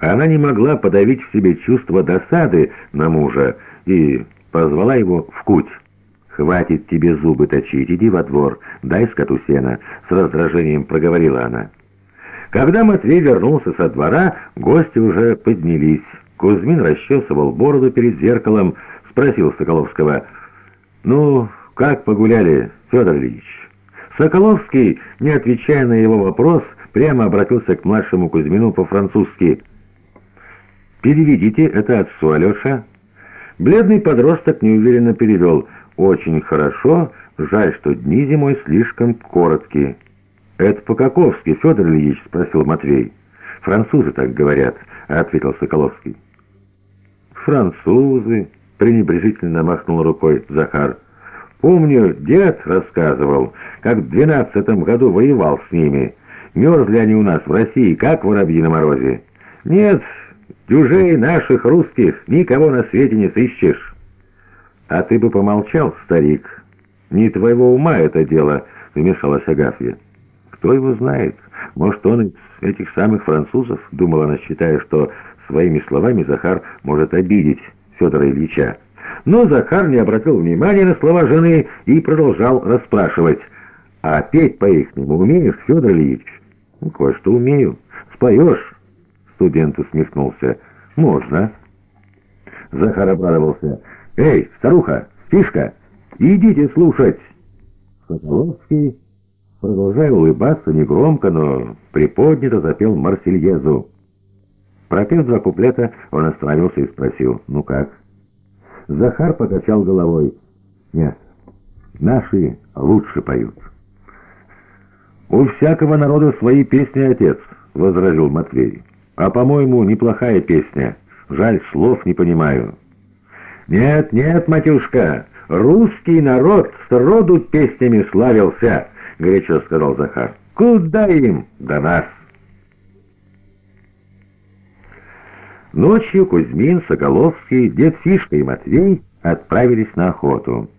Она не могла подавить в себе чувство досады на мужа и позвала его в куть. «Хватит тебе зубы точить, иди во двор, дай скоту сена», — с раздражением проговорила она. Когда Матвей вернулся со двора, гости уже поднялись. Кузьмин расчесывал бороду перед зеркалом, спросил Соколовского, «Ну, как погуляли, Федор Ильич?» Соколовский, не отвечая на его вопрос, прямо обратился к младшему Кузьмину по-французски. «Переведите это отцу, Алеша». Бледный подросток неуверенно перевел. «Очень хорошо, жаль, что дни зимой слишком короткие». «Это по-каковски, Федор Ильич?» — спросил Матвей. «Французы так говорят», — ответил Соколовский. «Французы», — пренебрежительно махнул рукой Захар. «Помню, дед рассказывал, как в двенадцатом году воевал с ними. Мерзли они у нас в России, как воробьи на морозе. Нет, дюжей наших русских никого на свете не сыщешь». «А ты бы помолчал, старик. Не твоего ума это дело», — вмешалась Агафья. «Кто его знает? Может, он из этих самых французов?» — думала она, считая, что своими словами Захар может обидеть Федора Ильича. Но Захар не обратил внимания на слова жены и продолжал расспрашивать. «А петь по-ихнему умеешь, Федор Ильич?» «Ну, «Кое-что умею. Споешь?» Студент усмехнулся. «Можно». Захар обрадовался. «Эй, старуха, фишка, идите слушать!» Соколовский, продолжая улыбаться, негромко, но приподнято запел Марсельезу. Пропев два куплета, он остановился и спросил, «Ну как?» Захар покачал головой. «Нет, наши лучше поют». «У всякого народа свои песни, отец», — возразил Матвей. «А, по-моему, неплохая песня. Жаль, слов не понимаю». «Нет, нет, матюшка, русский народ с роду песнями славился», — горячо сказал Захар. «Куда им до нас?» Ночью Кузьмин, Соколовский, дед Фишка и Матвей отправились на охоту.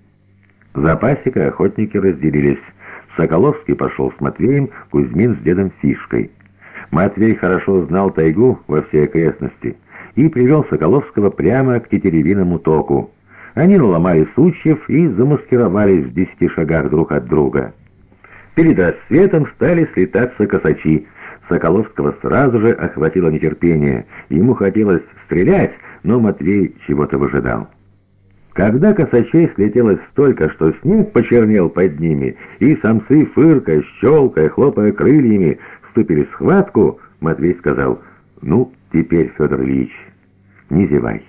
За пасекой охотники разделились. Соколовский пошел с Матвеем, Кузьмин с дедом Фишкой. Матвей хорошо знал тайгу во всей окрестности и привел Соколовского прямо к тетеревиному току. Они наломали сучьев и замаскировались в десяти шагах друг от друга. Перед рассветом стали слетаться косачи — Соколовского сразу же охватило нетерпение. Ему хотелось стрелять, но Матвей чего-то выжидал. Когда косачей слетелось столько, что снег почернел под ними, и самцы, фыркая, щелкая, хлопая крыльями, вступили в схватку, Матвей сказал, «Ну, теперь, Федор Ильич, не зевай».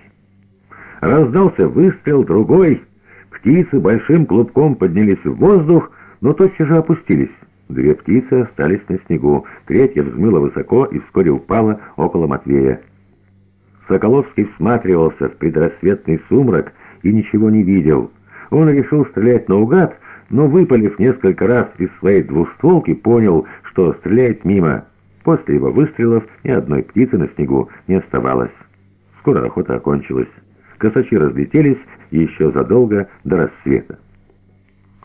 Раздался выстрел, другой. Птицы большим клубком поднялись в воздух, но тотчас же опустились. Две птицы остались на снегу, третья взмыла высоко и вскоре упала около Матвея. Соколовский всматривался в предрассветный сумрак и ничего не видел. Он решил стрелять наугад, но, выпалив несколько раз из своей двустволки, понял, что стреляет мимо. После его выстрелов ни одной птицы на снегу не оставалось. Скоро охота окончилась. Косачи разлетелись еще задолго до рассвета.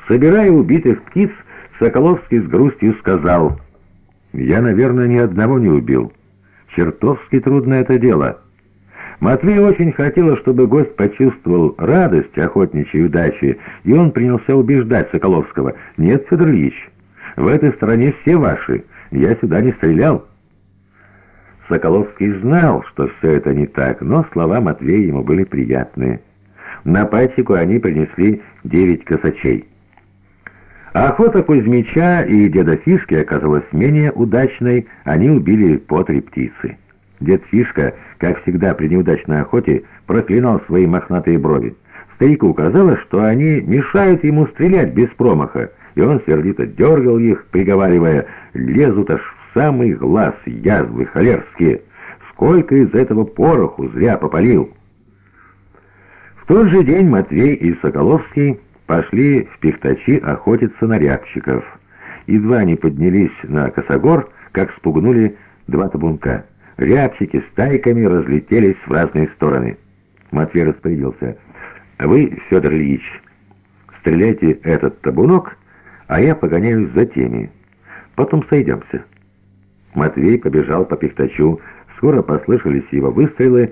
Собирая убитых птиц, Соколовский с грустью сказал, «Я, наверное, ни одного не убил. Чертовски трудно это дело». Матвей очень хотела, чтобы гость почувствовал радость охотничьей удачи, и он принялся убеждать Соколовского, «Нет, Федор Ильич, в этой стране все ваши, я сюда не стрелял». Соколовский знал, что все это не так, но слова Матвея ему были приятные. На пасеку они принесли девять косачей. Охота Кузьмича и деда Фишки оказалась менее удачной, они убили по три птицы. Дед Фишка, как всегда при неудачной охоте, проклинал свои мохнатые брови. Старику казалось, что они мешают ему стрелять без промаха, и он сердито дергал их, приговаривая, «Лезут аж в самый глаз язвы холерские! Сколько из этого пороху зря попалил!» В тот же день Матвей и Соколовский пошли в Пихтачи охотиться на рябчиков. Едва они поднялись на косогор, как спугнули два табунка. Рябчики стайками разлетелись в разные стороны. Матвей распорядился. «Вы, Федор Ильич, стреляйте этот табунок, а я погоняюсь за теми. Потом сойдемся». Матвей побежал по Пихтачу, Скоро послышались его выстрелы,